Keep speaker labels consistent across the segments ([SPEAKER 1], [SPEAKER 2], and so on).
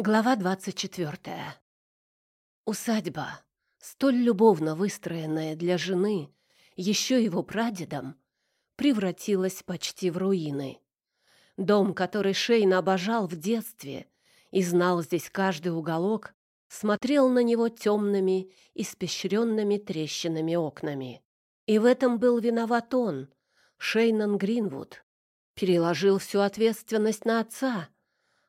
[SPEAKER 1] Глава двадцать четвертая. Усадьба, столь любовно выстроенная для жены, еще его прадедом, превратилась почти в руины. Дом, который Шейн обожал в детстве и знал здесь каждый уголок, смотрел на него темными, испещренными трещинами окнами. И в этом был виноват он, Шейнан Гринвуд. Переложил всю ответственность на отца —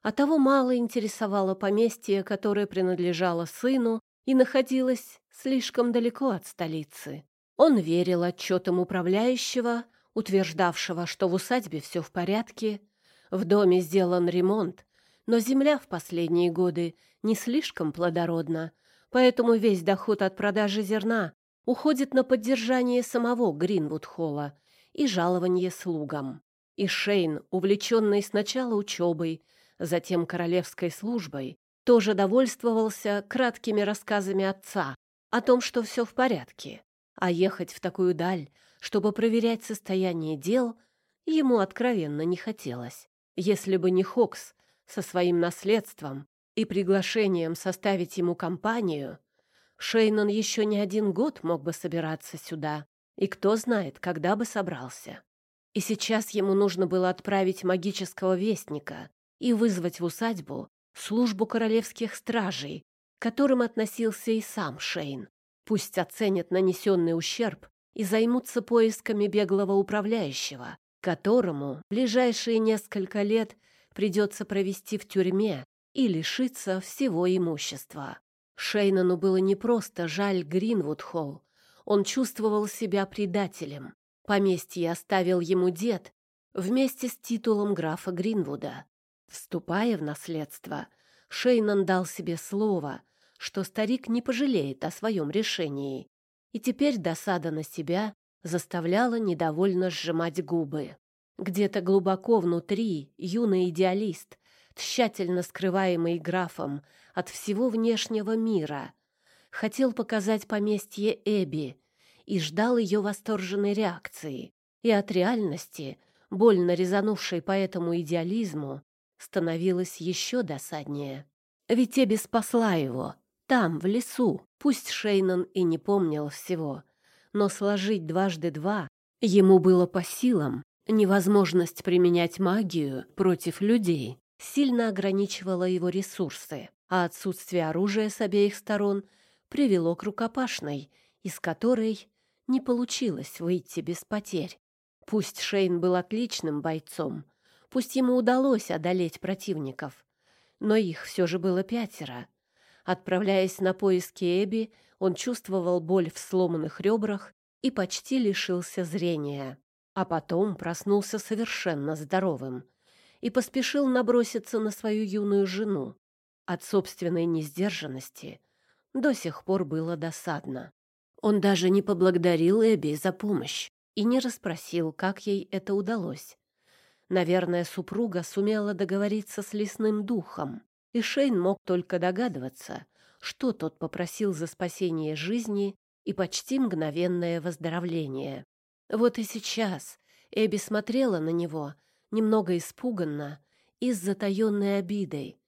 [SPEAKER 1] а того мало интересовало поместье, которое принадлежало сыну и находилось слишком далеко от столицы. Он верил отчетам управляющего, утверждавшего, что в усадьбе все в порядке, в доме сделан ремонт, но земля в последние годы не слишком плодородна, поэтому весь доход от продажи зерна уходит на поддержание самого Гринвуд-холла и жалование слугам. И Шейн, увлеченный сначала учебой, затем королевской службой, тоже довольствовался краткими рассказами отца о том, что все в порядке, а ехать в такую даль, чтобы проверять состояние дел, ему откровенно не хотелось. Если бы не Хокс со своим наследством и приглашением составить ему компанию, Шейнон еще не один год мог бы собираться сюда, и кто знает, когда бы собрался. И сейчас ему нужно было отправить магического вестника, и вызвать в усадьбу службу королевских стражей, к которым относился и сам Шейн. Пусть оценят нанесенный ущерб и займутся поисками беглого управляющего, которому ближайшие несколько лет придется провести в тюрьме и лишиться всего имущества. Шейнану было не просто жаль Гринвуд-Холл, он чувствовал себя предателем. Поместье оставил ему дед вместе с титулом графа Гринвуда. Вступая в наследство, Шейнан дал себе слово, что старик не пожалеет о своем решении, и теперь досада на себя заставляла недовольно сжимать губы. Где-то глубоко внутри юный идеалист, тщательно скрываемый графом от всего внешнего мира, хотел показать поместье Эбби и ждал ее восторженной реакции. И от реальности, больно резанувшей по этому идеализму, становилось еще досаднее. Ведь Эбби спасла его, там, в лесу. Пусть Шейнон и не помнил всего, но сложить дважды два ему было по силам. Невозможность применять магию против людей сильно ограничивала его ресурсы, а отсутствие оружия с обеих сторон привело к рукопашной, из которой не получилось выйти без потерь. Пусть Шейн был отличным бойцом, Пусть ему удалось одолеть противников, но их все же было пятеро. Отправляясь на поиски Эбби, он чувствовал боль в сломанных ребрах и почти лишился зрения. А потом проснулся совершенно здоровым и поспешил наброситься на свою юную жену. От собственной несдержанности до сих пор было досадно. Он даже не поблагодарил Эбби за помощь и не расспросил, как ей это удалось. Наверное, супруга сумела договориться с лесным духом, и Шейн мог только догадываться, что тот попросил за спасение жизни и почти мгновенное выздоровление. Вот и сейчас Эбби смотрела на него, немного испуганно и с затаенной обидой.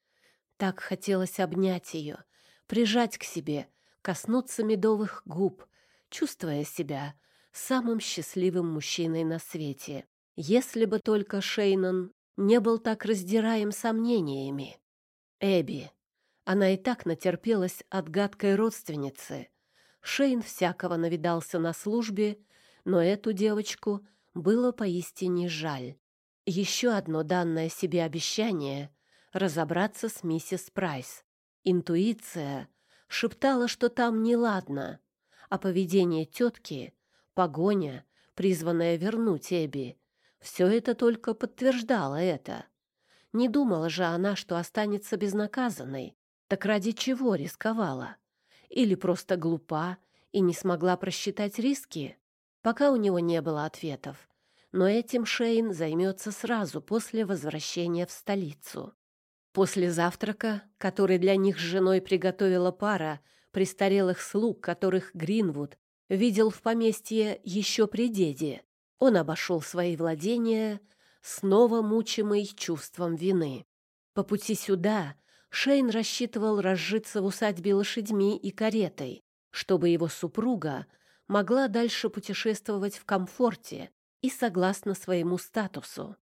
[SPEAKER 1] Так хотелось обнять ее, прижать к себе, коснуться медовых губ, чувствуя себя самым счастливым мужчиной на свете. Если бы только Шейнон не был так раздираем сомнениями. Эбби. Она и так натерпелась от гадкой родственницы. Шейн всякого навидался на службе, но эту девочку было поистине жаль. Еще одно данное себе обещание — разобраться с миссис Прайс. Интуиция шептала, что там неладно, а поведение тетки — погоня, призванная вернуть Эбби, все это только подтверждало это. Не думала же она, что останется безнаказанной. Так ради чего рисковала? Или просто глупа и не смогла просчитать риски? Пока у него не было ответов. Но этим Шейн займется сразу после возвращения в столицу. После завтрака, который для них с женой приготовила пара престарелых слуг, которых Гринвуд видел в поместье еще при деде, он обошел свои владения, снова мучимый чувством вины. По пути сюда Шейн рассчитывал разжиться в усадьбе лошадьми и каретой, чтобы его супруга могла дальше путешествовать в комфорте и согласно своему статусу.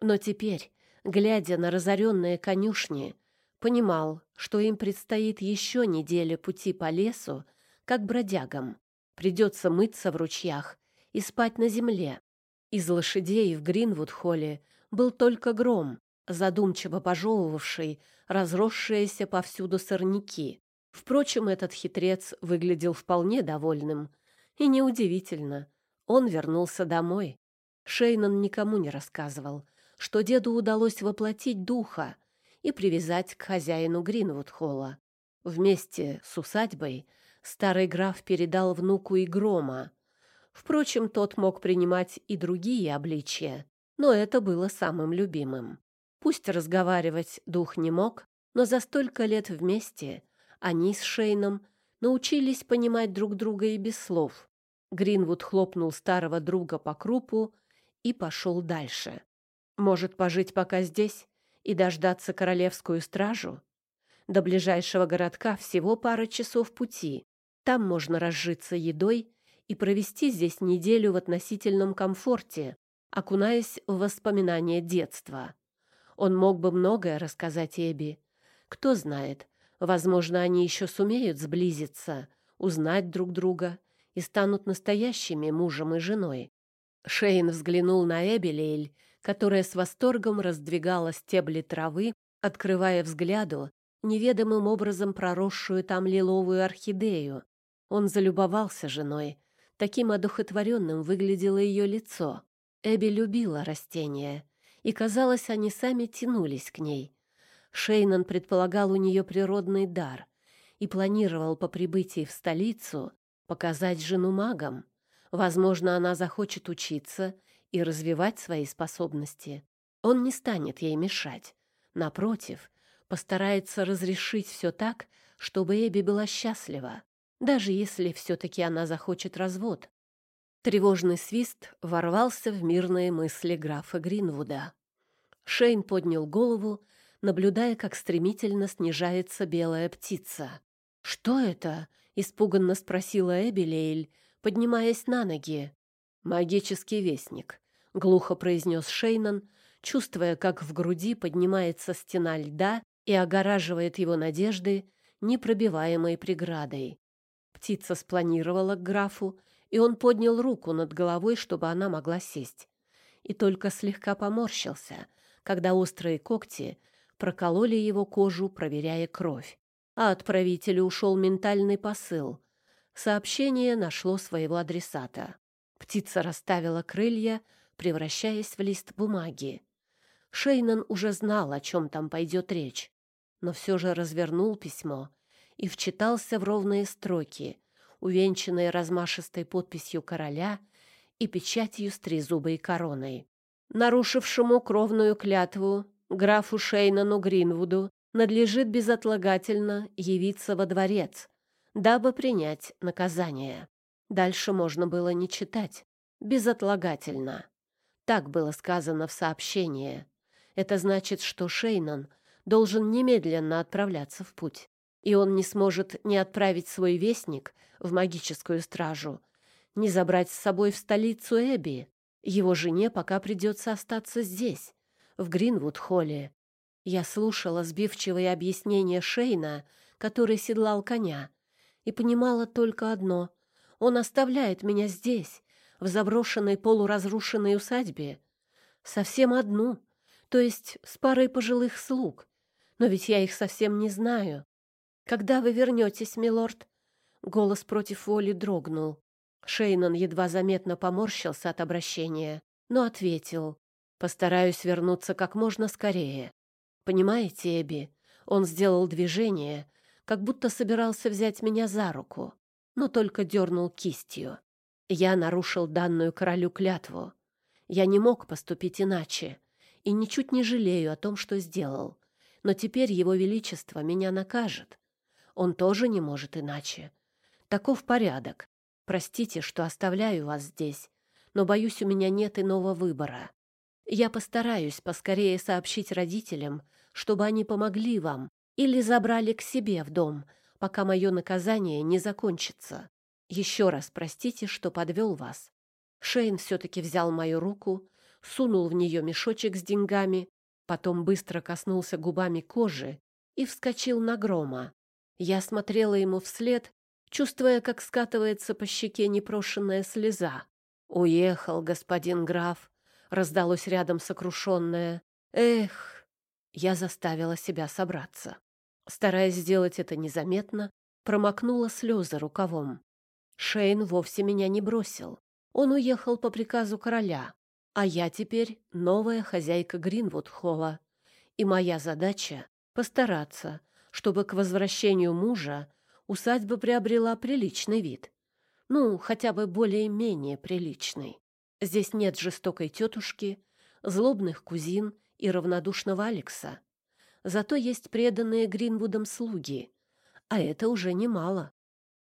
[SPEAKER 1] Но теперь, глядя на разоренные конюшни, понимал, что им предстоит еще неделя пути по лесу, как бродягам. Придется мыться в ручьях и спать на земле. Из лошадей в Гринвуд-холле был только гром, задумчиво пожевывавший разросшиеся повсюду сорняки. Впрочем, этот хитрец выглядел вполне довольным. И неудивительно, он вернулся домой. Шейнон никому не рассказывал, что деду удалось воплотить духа и привязать к хозяину Гринвуд-холла. Вместе с усадьбой старый граф передал внуку и грома. Впрочем, тот мог принимать и другие обличия, но это было самым любимым. Пусть разговаривать дух не мог, но за столько лет вместе они с Шейном научились понимать друг друга и без слов. Гринвуд хлопнул старого друга по крупу и пошел дальше. Может, пожить пока здесь и дождаться королевскую стражу? До ближайшего городка всего пара часов пути. Там можно разжиться едой и провести здесь неделю в относительном комфорте, окунаясь в воспоминания детства. Он мог бы многое рассказать Эбби. Кто знает, возможно, они еще сумеют сблизиться, узнать друг друга и станут настоящими мужем и женой. Шейн взглянул на Эбелейль, которая с восторгом раздвигала стебли травы, открывая взгляду неведомым образом проросшую там лиловую орхидею. Он залюбовался женой. Таким одухотворенным выглядело ее лицо. Эбби любила растения и, казалось, они сами тянулись к ней. Шейнан предполагал у нее природный дар и планировал по прибытии в столицу показать жену магам. Возможно, она захочет учиться и развивать свои способности. Он не станет ей мешать. Напротив, постарается разрешить все так, чтобы Эбби была счастлива, даже если все-таки она захочет развод. Тревожный свист ворвался в мирные мысли графа Гринвуда. Шейн поднял голову, наблюдая, как стремительно снижается белая птица. «Что это?» — испуганно спросила Эбелейль, поднимаясь на ноги. «Магический вестник», — глухо произнес Шейнан, чувствуя, как в груди поднимается стена льда и огораживает его надежды непробиваемой преградой. Птица спланировала к графу, и он поднял руку над головой, чтобы она могла сесть. И только слегка поморщился, когда острые когти прокололи его кожу, проверяя кровь. А отправителю ушел ментальный посыл. Сообщение нашло своего адресата. Птица расставила крылья, превращаясь в лист бумаги. Шейнан уже знал, о чем там пойдет речь, но все же развернул письмо и вчитался в ровные строки, увенчанные размашистой подписью короля и печатью с трезубой короной. Нарушившему кровную клятву графу Шейнану Гринвуду надлежит безотлагательно явиться во дворец, дабы принять наказание. Дальше можно было не читать. Безотлагательно. Так было сказано в сообщении. Это значит, что Шейнан должен немедленно отправляться в путь и он не сможет ни отправить свой вестник в магическую стражу, ни забрать с собой в столицу Эбби. Его жене пока придется остаться здесь, в Гринвуд-холле. Я слушала сбивчивые объяснения Шейна, который седлал коня, и понимала только одно — он оставляет меня здесь, в заброшенной полуразрушенной усадьбе, совсем одну, то есть с парой пожилых слуг. Но ведь я их совсем не знаю. «Когда вы вернетесь, милорд?» Голос против воли дрогнул. Шейнон едва заметно поморщился от обращения, но ответил. «Постараюсь вернуться как можно скорее. Понимаете, Эбби, он сделал движение, как будто собирался взять меня за руку, но только дернул кистью. Я нарушил данную королю клятву. Я не мог поступить иначе и ничуть не жалею о том, что сделал. Но теперь его величество меня накажет, он тоже не может иначе. Таков порядок. Простите, что оставляю вас здесь, но, боюсь, у меня нет иного выбора. Я постараюсь поскорее сообщить родителям, чтобы они помогли вам, или забрали к себе в дом, пока мое наказание не закончится. Еще раз простите, что подвел вас. Шейн все-таки взял мою руку, сунул в нее мешочек с деньгами, потом быстро коснулся губами кожи и вскочил на грома. Я смотрела ему вслед, чувствуя, как скатывается по щеке непрошенная слеза. «Уехал, господин граф», — раздалось рядом сокрушенное. «Эх!» Я заставила себя собраться. Стараясь сделать это незаметно, промокнула слезы рукавом. Шейн вовсе меня не бросил. Он уехал по приказу короля, а я теперь новая хозяйка Гринвуд-холла. И моя задача — постараться, чтобы к возвращению мужа усадьба приобрела приличный вид. Ну, хотя бы более-менее приличный. Здесь нет жестокой тетушки, злобных кузин и равнодушного Алекса. Зато есть преданные Гринвудам слуги, а это уже немало.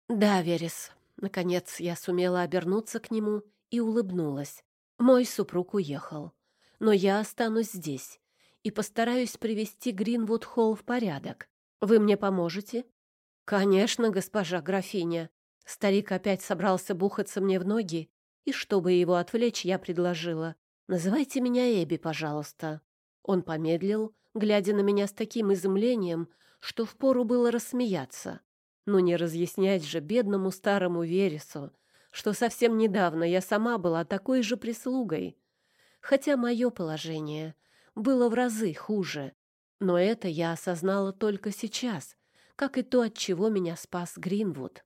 [SPEAKER 1] Да, Верес, наконец я сумела обернуться к нему и улыбнулась. Мой супруг уехал, но я останусь здесь и постараюсь привести Гринвуд-холл в порядок. Вы мне поможете? Конечно, госпожа графиня. Старик опять собрался бухаться мне в ноги, и чтобы его отвлечь, я предложила: "Называйте меня Эби, пожалуйста". Он помедлил, глядя на меня с таким изумлением, что впору было рассмеяться. Но не разъяснять же бедному старому Вересу, что совсем недавно я сама была такой же прислугой, хотя мое положение было в разы хуже. Но это я осознала только сейчас, как и то, от чего меня спас Гринвуд.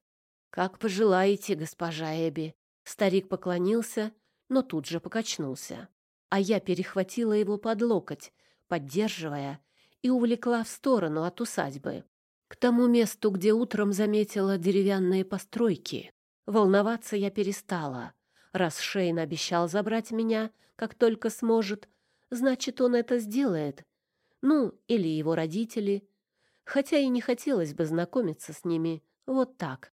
[SPEAKER 1] «Как пожелаете, госпожа Эбби». Старик поклонился, но тут же покачнулся. А я перехватила его под локоть, поддерживая, и увлекла в сторону от усадьбы, к тому месту, где утром заметила деревянные постройки. Волноваться я перестала. Раз Шейн обещал забрать меня, как только сможет, значит, он это сделает. Ну, или его родители. Хотя и не хотелось бы знакомиться с ними вот так.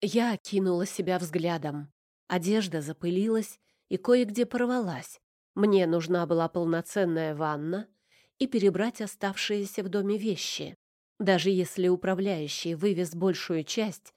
[SPEAKER 1] Я окинула себя взглядом. Одежда запылилась и кое-где порвалась. Мне нужна была полноценная ванна и перебрать оставшиеся в доме вещи. Даже если управляющий вывез большую часть,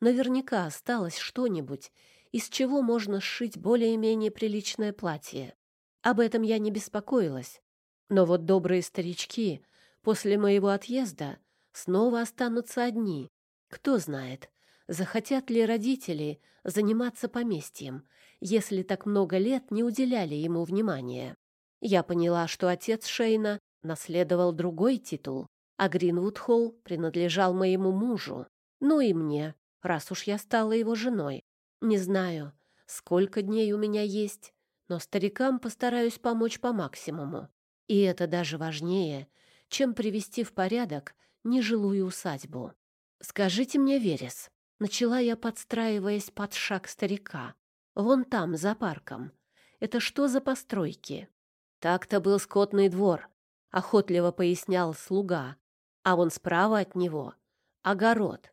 [SPEAKER 1] наверняка осталось что-нибудь, из чего можно сшить более-менее приличное платье. Об этом я не беспокоилась. Но вот добрые старички после моего отъезда снова останутся одни. Кто знает, захотят ли родители заниматься поместьем, если так много лет не уделяли ему внимания. Я поняла, что отец Шейна наследовал другой титул, а Гринвуд-Холл принадлежал моему мужу, ну и мне, раз уж я стала его женой. Не знаю, сколько дней у меня есть, но старикам постараюсь помочь по максимуму. И это даже важнее, чем привести в порядок нежилую усадьбу. «Скажите мне, Верес», — начала я, подстраиваясь под шаг старика, «вон там, за парком. Это что за постройки?» «Так-то был скотный двор», — охотливо пояснял слуга. «А вон справа от него — огород.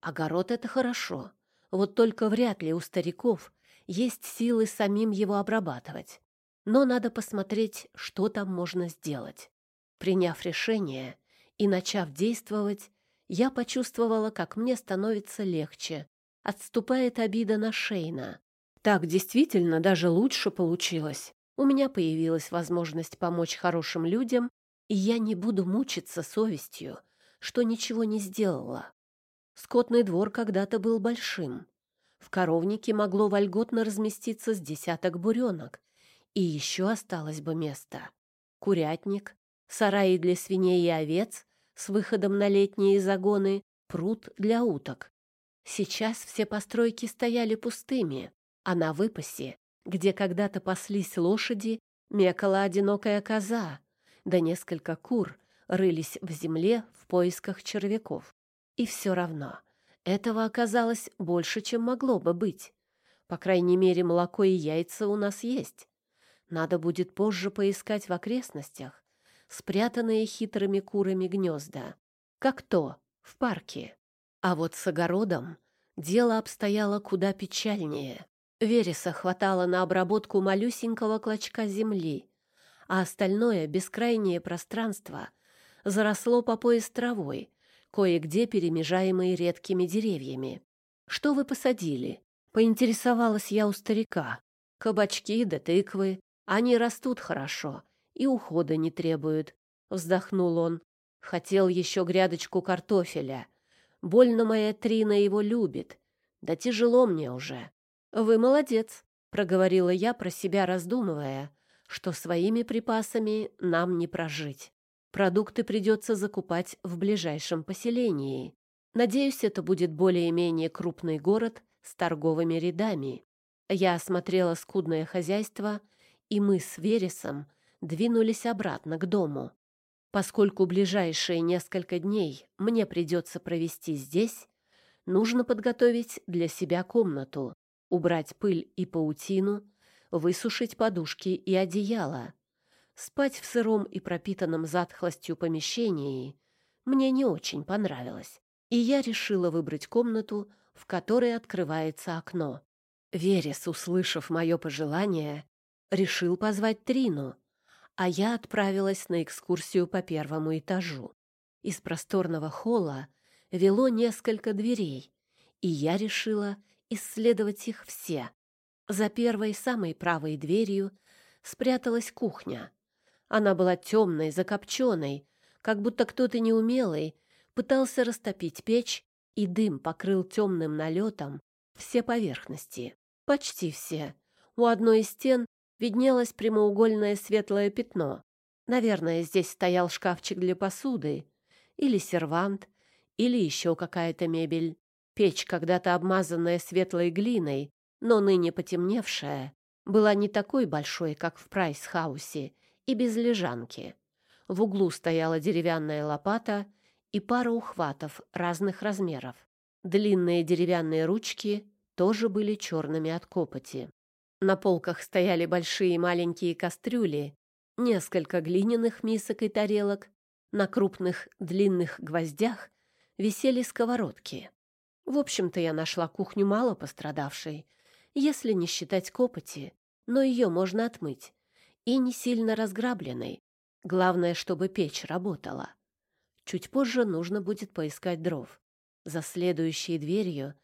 [SPEAKER 1] Огород — это хорошо, вот только вряд ли у стариков есть силы самим его обрабатывать. Но надо посмотреть, что там можно сделать». Приняв решение и начав действовать, я почувствовала, как мне становится легче. Отступает обида на Шейна. Так действительно даже лучше получилось. У меня появилась возможность помочь хорошим людям, и я не буду мучиться совестью, что ничего не сделала. Скотный двор когда-то был большим. В коровнике могло вольготно разместиться с десяток буренок, и еще осталось бы место. Курятник, сараи для свиней и овец с выходом на летние загоны, пруд для уток. Сейчас все постройки стояли пустыми, а на выпасе где когда-то паслись лошади, мекала одинокая коза, да несколько кур рылись в земле в поисках червяков. И все равно этого оказалось больше, чем могло бы быть. По крайней мере, молоко и яйца у нас есть. Надо будет позже поискать в окрестностях спрятанные хитрыми курами гнезда. Как то, в парке. А вот с огородом дело обстояло куда печальнее. Вереса хватало на обработку малюсенького клочка земли, а остальное бескрайнее пространство заросло по пояс травой, кое-где перемежаемой редкими деревьями. «Что вы посадили?» — поинтересовалась я у старика. «Кабачки да тыквы. Они растут хорошо и ухода не требуют», — вздохнул он. «Хотел еще грядочку картофеля. Больно моя Трина его любит. Да тяжело мне уже». «Вы молодец», — проговорила я про себя, раздумывая, что своими припасами нам не прожить. Продукты придется закупать в ближайшем поселении. Надеюсь, это будет более-менее крупный город с торговыми рядами. Я осмотрела скудное хозяйство, и мы с Вересом двинулись обратно к дому. Поскольку ближайшие несколько дней мне придется провести здесь, нужно подготовить для себя комнату, убрать пыль и паутину, высушить подушки и одеяло. Спать в сыром и пропитанном затхлостью помещении мне не очень понравилось, и я решила выбрать комнату, в которой открывается окно. Верес, услышав мое пожелание, решил позвать Трину, а я отправилась на экскурсию по первому этажу. Из просторного холла вело несколько дверей, и я решила исследовать их все. За первой, самой правой дверью спряталась кухня. Она была темной, закопченной, как будто кто-то неумелый пытался растопить печь, и дым покрыл темным налетом все поверхности. Почти все. У одной из стен виднелось прямоугольное светлое пятно. Наверное, здесь стоял шкафчик для посуды, или сервант, или еще какая-то мебель. Печь, когда-то обмазанная светлой глиной, но ныне потемневшая, была не такой большой, как в Прайс-хаусе, и без лежанки. В углу стояла деревянная лопата и пара ухватов разных размеров. Длинные деревянные ручки тоже были черными от копоти. На полках стояли большие и маленькие кастрюли, несколько глиняных мисок и тарелок. На крупных длинных гвоздях висели сковородки. В общем-то, я нашла кухню мало пострадавшей, если не считать копоти, но ее можно отмыть, и не сильно разграбленной. Главное, чтобы печь работала. Чуть позже нужно будет поискать дров. За следующей дверью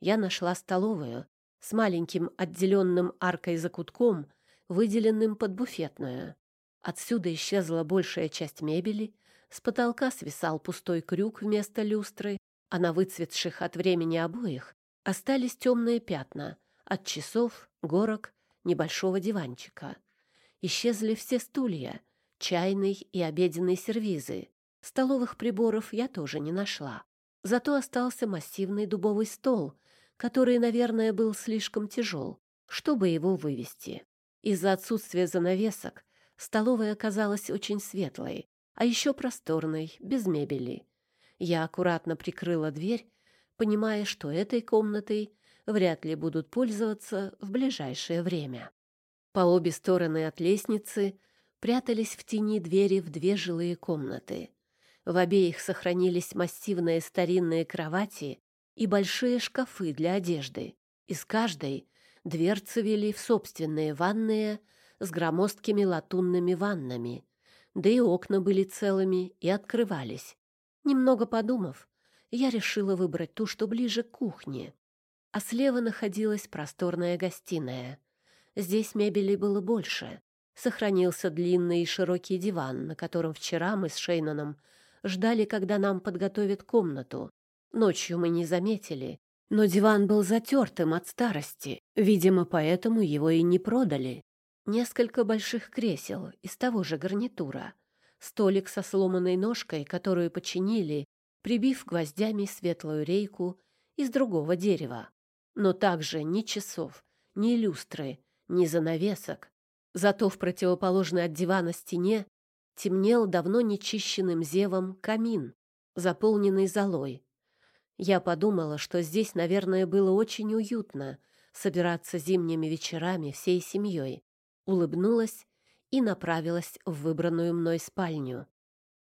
[SPEAKER 1] я нашла столовую с маленьким отделенным аркой закутком, выделенным под буфетную. Отсюда исчезла большая часть мебели, с потолка свисал пустой крюк вместо люстры, а на выцветших от времени обоих остались темные пятна, от часов, горок, небольшого диванчика. Исчезли все стулья, чайный и обеденный сервизы. Столовых приборов я тоже не нашла. Зато остался массивный дубовый стол, который, наверное, был слишком тяжел, чтобы его вывести. Из-за отсутствия занавесок столовая оказалась очень светлой, а еще просторной, без мебели. Я аккуратно прикрыла дверь, понимая, что этой комнатой вряд ли будут пользоваться в ближайшее время. По обе стороны от лестницы прятались в тени двери в две жилые комнаты. В обеих сохранились массивные старинные кровати и большие шкафы для одежды. Из каждой дверцы вели в собственные ванные с громоздкими латунными ваннами, да и окна были целыми и открывались. Немного подумав, я решила выбрать ту, что ближе к кухне а слева находилась просторная гостиная. Здесь мебели было больше. Сохранился длинный и широкий диван, на котором вчера мы с Шейноном ждали, когда нам подготовят комнату. Ночью мы не заметили, но диван был затертым от старости, видимо, поэтому его и не продали. Несколько больших кресел из того же гарнитура, столик со сломанной ножкой, которую починили, прибив гвоздями светлую рейку из другого дерева но также ни часов, ни люстры, ни занавесок. Зато в противоположной от дивана стене темнел давно нечищенным зевом камин, заполненный золой. Я подумала, что здесь, наверное, было очень уютно собираться зимними вечерами всей семьей. Улыбнулась и направилась в выбранную мной спальню.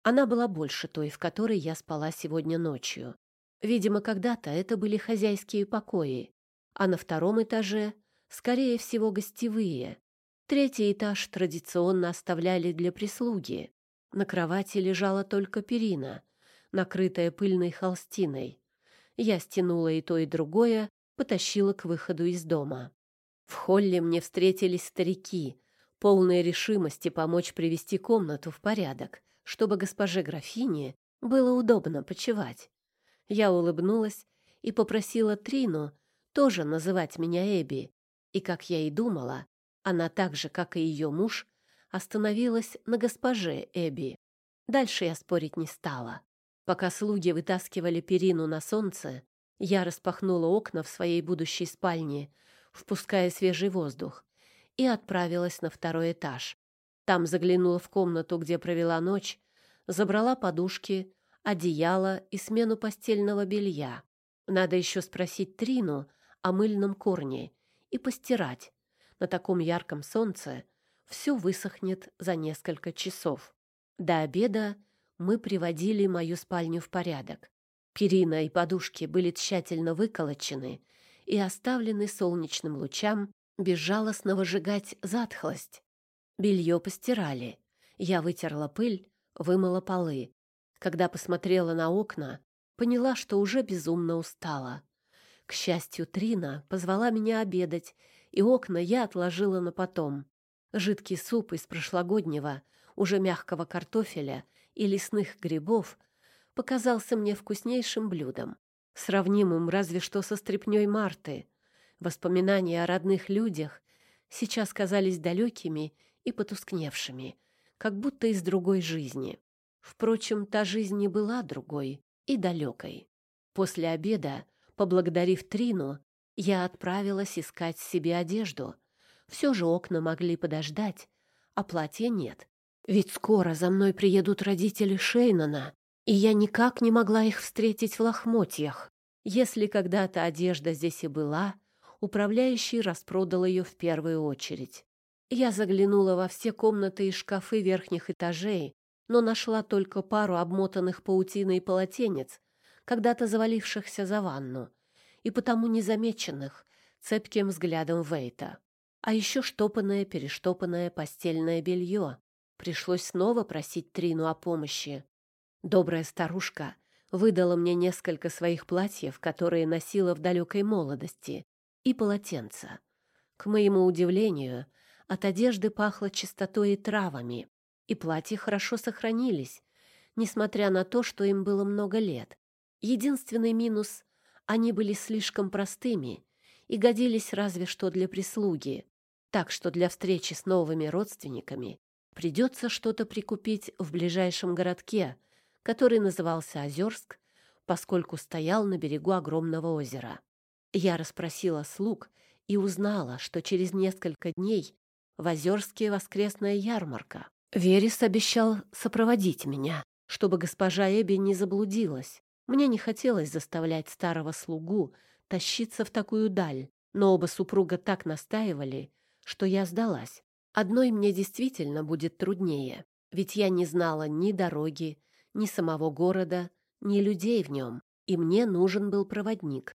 [SPEAKER 1] Она была больше той, в которой я спала сегодня ночью. Видимо, когда-то это были хозяйские покои а на втором этаже, скорее всего, гостевые. Третий этаж традиционно оставляли для прислуги. На кровати лежала только перина, накрытая пыльной холстиной. Я стянула и то, и другое, потащила к выходу из дома. В холле мне встретились старики, полные решимости помочь привести комнату в порядок, чтобы госпоже графине было удобно почевать. Я улыбнулась и попросила Трину тоже называть меня Эбби, и, как я и думала, она так же, как и ее муж, остановилась на госпоже Эбби. Дальше я спорить не стала. Пока слуги вытаскивали перину на солнце, я распахнула окна в своей будущей спальне, впуская свежий воздух, и отправилась на второй этаж. Там заглянула в комнату, где провела ночь, забрала подушки, одеяло и смену постельного белья. Надо еще спросить Трину о мыльном корне и постирать. На таком ярком солнце все высохнет за несколько часов. До обеда мы приводили мою спальню в порядок. Перина и подушки были тщательно выколочены и оставлены солнечным лучам безжалостно выжигать затхлость. Белье постирали. Я вытерла пыль, вымыла полы. Когда посмотрела на окна, поняла, что уже безумно устала. К счастью, Трина позвала меня обедать, и окна я отложила на потом. Жидкий суп из прошлогоднего, уже мягкого картофеля и лесных грибов показался мне вкуснейшим блюдом, сравнимым разве что со стряпнёй Марты. Воспоминания о родных людях сейчас казались далекими и потускневшими, как будто из другой жизни. Впрочем, та жизнь не была другой и далекой. После обеда, поблагодарив Трину, я отправилась искать себе одежду. Все же окна могли подождать, а платья нет. Ведь скоро за мной приедут родители Шейнона, и я никак не могла их встретить в лохмотьях. Если когда-то одежда здесь и была, управляющий распродал ее в первую очередь. Я заглянула во все комнаты и шкафы верхних этажей, но нашла только пару обмотанных паутиной полотенец, когда-то завалившихся за ванну, и потому незамеченных цепким взглядом Вейта. А еще штопанное-перештопанное постельное белье. Пришлось снова просить Трину о помощи. Добрая старушка выдала мне несколько своих платьев, которые носила в далекой молодости, и полотенца. К моему удивлению, от одежды пахло чистотой и травами, и платья хорошо сохранились, несмотря на то, что им было много лет. Единственный минус — они были слишком простыми и годились разве что для прислуги, так что для встречи с новыми родственниками придется что-то прикупить в ближайшем городке, который назывался Озерск, поскольку стоял на берегу огромного озера. Я расспросила слуг и узнала, что через несколько дней в Озерске воскресная ярмарка. Верес обещал сопроводить меня, чтобы госпожа Эбби не заблудилась. Мне не хотелось заставлять старого слугу тащиться в такую даль, но оба супруга так настаивали, что я сдалась. Одной мне действительно будет труднее, ведь я не знала ни дороги, ни самого города, ни людей в нем, и мне нужен был проводник.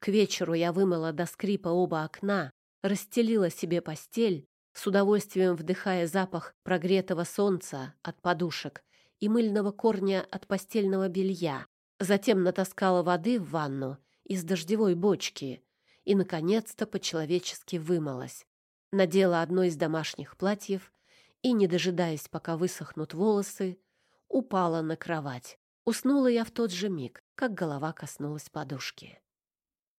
[SPEAKER 1] К вечеру я вымыла до скрипа оба окна, расстелила себе постель, с удовольствием вдыхая запах прогретого солнца от подушек и мыльного корня от постельного белья. Затем натаскала воды в ванну из дождевой бочки и, наконец-то, по-человечески вымылась. Надела одно из домашних платьев и, не дожидаясь, пока высохнут волосы, упала на кровать. Уснула я в тот же миг, как голова коснулась подушки.